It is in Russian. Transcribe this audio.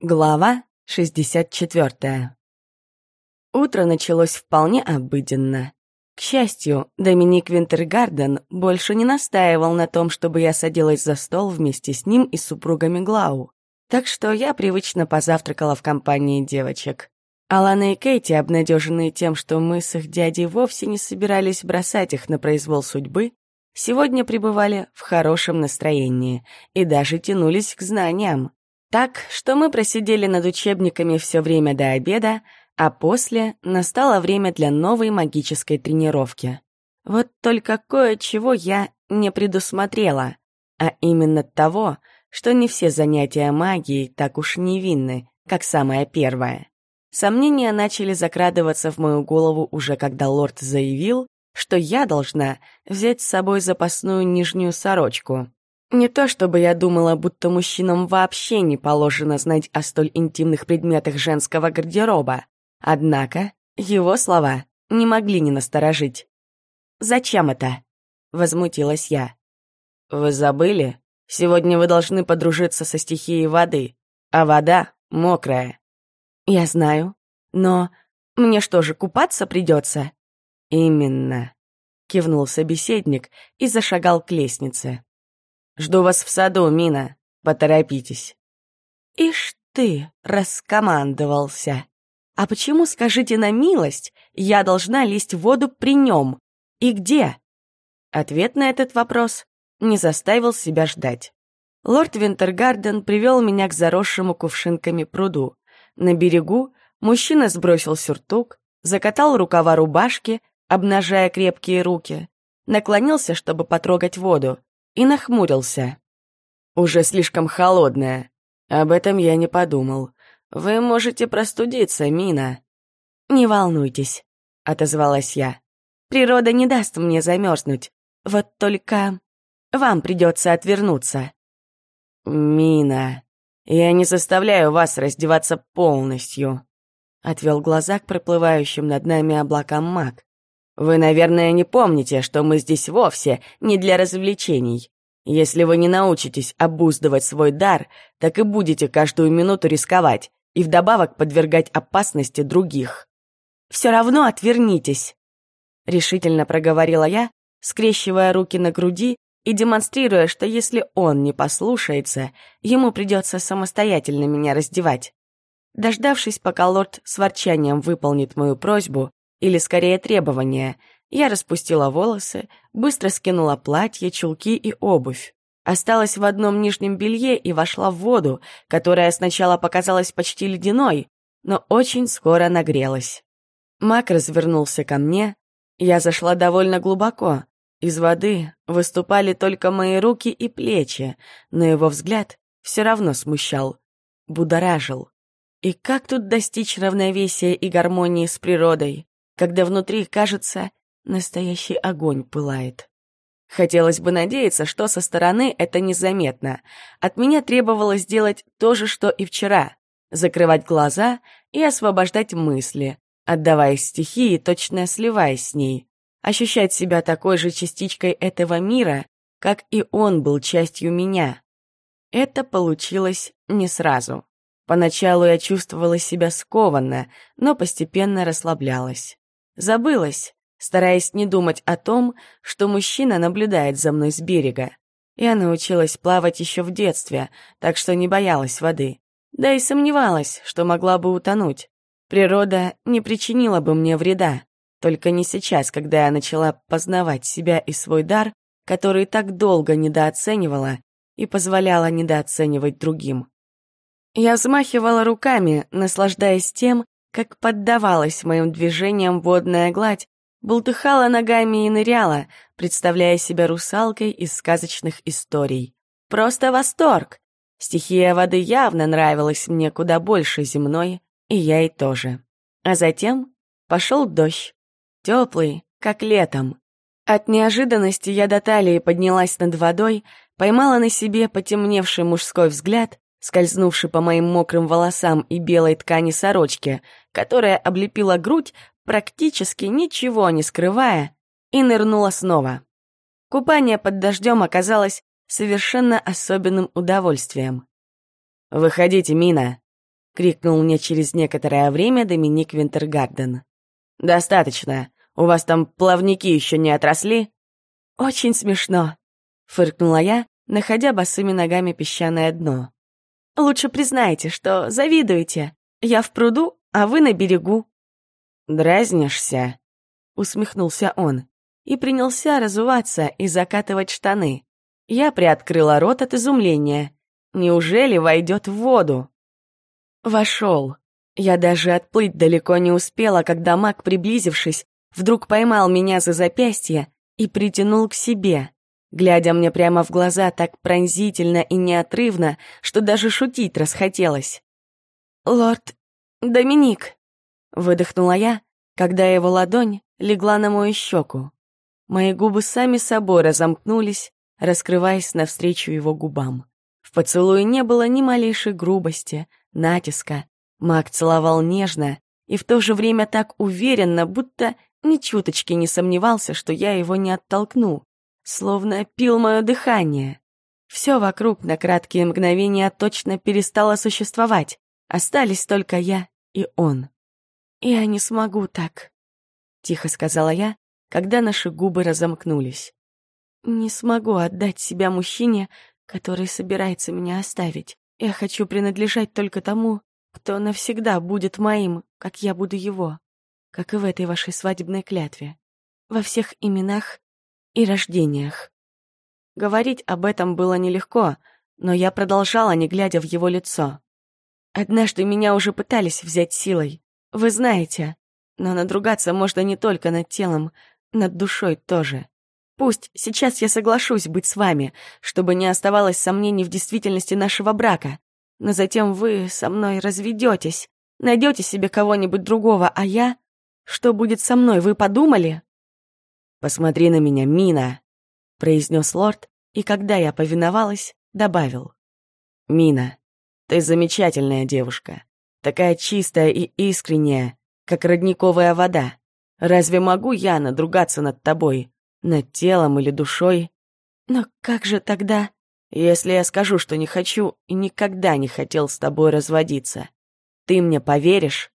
Глава 64. Утро началось вполне обыденно. К счастью, Доминик Винтергарден больше не настаивал на том, чтобы я садилась за стол вместе с ним и супругами Глау. Так что я привычно позавтракала в компании девочек. Алана и Кейти, обнадеженные тем, что мы с их дядей вовсе не собирались бросать их на произвол судьбы, сегодня пребывали в хорошем настроении и даже тянулись к знаниям. Так что мы просидели над учебниками все время до обеда, а после настало время для новой магической тренировки. Вот только кое-чего я не предусмотрела, а именно того, что не все занятия магией так уж невинны, как самое первое. Сомнения начали закрадываться в мою голову уже когда лорд заявил, что я должна взять с собой запасную нижнюю сорочку. Не то чтобы я думала, будто мужчинам вообще не положено знать о столь интимных предметах женского гардероба. Однако его слова не могли не насторожить. «Зачем это?» — возмутилась я. «Вы забыли? Сегодня вы должны подружиться со стихией воды, а вода мокрая». «Я знаю, но мне что же, купаться придется?» «Именно», — кивнул собеседник и зашагал к лестнице. Жду вас в саду, Мина. Поторопитесь». «Ишь ты, раскомандовался. А почему, скажите на милость, я должна лезть в воду при нем? И где?» Ответ на этот вопрос не заставил себя ждать. Лорд Винтергарден привел меня к заросшему кувшинками пруду. На берегу мужчина сбросил сюртук, закатал рукава рубашки, обнажая крепкие руки, наклонился, чтобы потрогать воду, и нахмурился. «Уже слишком холодная. Об этом я не подумал. Вы можете простудиться, Мина». «Не волнуйтесь», — отозвалась я. «Природа не даст мне замерзнуть. Вот только вам придется отвернуться». «Мина, я не заставляю вас раздеваться полностью», — отвел глаза к проплывающим над нами облакам маг. Вы, наверное, не помните, что мы здесь вовсе не для развлечений. Если вы не научитесь обуздывать свой дар, так и будете каждую минуту рисковать и вдобавок подвергать опасности других. «Все равно отвернитесь», — решительно проговорила я, скрещивая руки на груди и демонстрируя, что если он не послушается, ему придется самостоятельно меня раздевать. Дождавшись, пока лорд с ворчанием выполнит мою просьбу, или скорее требования. Я распустила волосы, быстро скинула платье, чулки и обувь. Осталась в одном нижнем белье и вошла в воду, которая сначала показалась почти ледяной, но очень скоро нагрелась. Мак развернулся ко мне. Я зашла довольно глубоко. Из воды выступали только мои руки и плечи, но его взгляд все равно смущал, будоражил. И как тут достичь равновесия и гармонии с природой? Когда внутри, кажется, настоящий огонь пылает. Хотелось бы надеяться, что со стороны это незаметно. От меня требовалось сделать то же, что и вчера. Закрывать глаза и освобождать мысли, отдаваясь стихии, точно сливаясь с ней. Ощущать себя такой же частичкой этого мира, как и он был частью меня. Это получилось не сразу. Поначалу я чувствовала себя скованно, но постепенно расслаблялась. Забылась, стараясь не думать о том, что мужчина наблюдает за мной с берега. Я научилась плавать еще в детстве, так что не боялась воды. Да и сомневалась, что могла бы утонуть. Природа не причинила бы мне вреда, только не сейчас, когда я начала познавать себя и свой дар, который так долго недооценивала и позволяла недооценивать другим. Я взмахивала руками, наслаждаясь тем, как поддавалась моим движениям водная гладь, бултыхала ногами и ныряла, представляя себя русалкой из сказочных историй. Просто восторг! Стихия воды явно нравилась мне куда больше земной, и я ей тоже. А затем пошел дождь. Теплый, как летом. От неожиданности я до талии поднялась над водой, поймала на себе потемневший мужской взгляд скользнувший по моим мокрым волосам и белой ткани сорочки, которая облепила грудь, практически ничего не скрывая, и нырнула снова. Купание под дождем оказалось совершенно особенным удовольствием. «Выходите, Мина!» — крикнул мне через некоторое время Доминик Винтергарден. «Достаточно. У вас там плавники еще не отросли?» «Очень смешно», — фыркнула я, находя босыми ногами песчаное дно. «Лучше признайте, что завидуете. Я в пруду, а вы на берегу». «Дразнишься?» — усмехнулся он и принялся разуваться и закатывать штаны. Я приоткрыла рот от изумления. Неужели войдет в воду? Вошел. Я даже отплыть далеко не успела, когда маг, приблизившись, вдруг поймал меня за запястье и притянул к себе, глядя мне прямо в глаза так пронзительно и неотрывно, что даже шутить расхотелось. «Лорд Доминик», — выдохнула я, когда его ладонь легла на мою щеку. Мои губы сами собой разомкнулись, раскрываясь навстречу его губам. В поцелуе не было ни малейшей грубости, натиска. Маг целовал нежно и в то же время так уверенно, будто ни чуточки не сомневался, что я его не оттолкну, словно пил мое дыхание. Все вокруг на краткие мгновения точно перестало существовать, остались только я и он. «Я не смогу так», — тихо сказала я, когда наши губы разомкнулись. «Не смогу отдать себя мужчине, который собирается меня оставить. Я хочу принадлежать только тому, кто навсегда будет моим, как я буду его, как и в этой вашей свадебной клятве, во всех именах и рождениях». Говорить об этом было нелегко, но я продолжала, не глядя в его лицо. Однажды меня уже пытались взять силой, вы знаете, но надругаться можно не только над телом, над душой тоже. Пусть сейчас я соглашусь быть с вами, чтобы не оставалось сомнений в действительности нашего брака, но затем вы со мной разведетесь, найдете себе кого-нибудь другого, а я... Что будет со мной, вы подумали? «Посмотри на меня, Мина», — произнес лорд, и когда я повиновалась, добавил. «Мина, ты замечательная девушка, такая чистая и искренняя, как родниковая вода. Разве могу я надругаться над тобой, над телом или душой? Но как же тогда? Если я скажу, что не хочу и никогда не хотел с тобой разводиться, ты мне поверишь?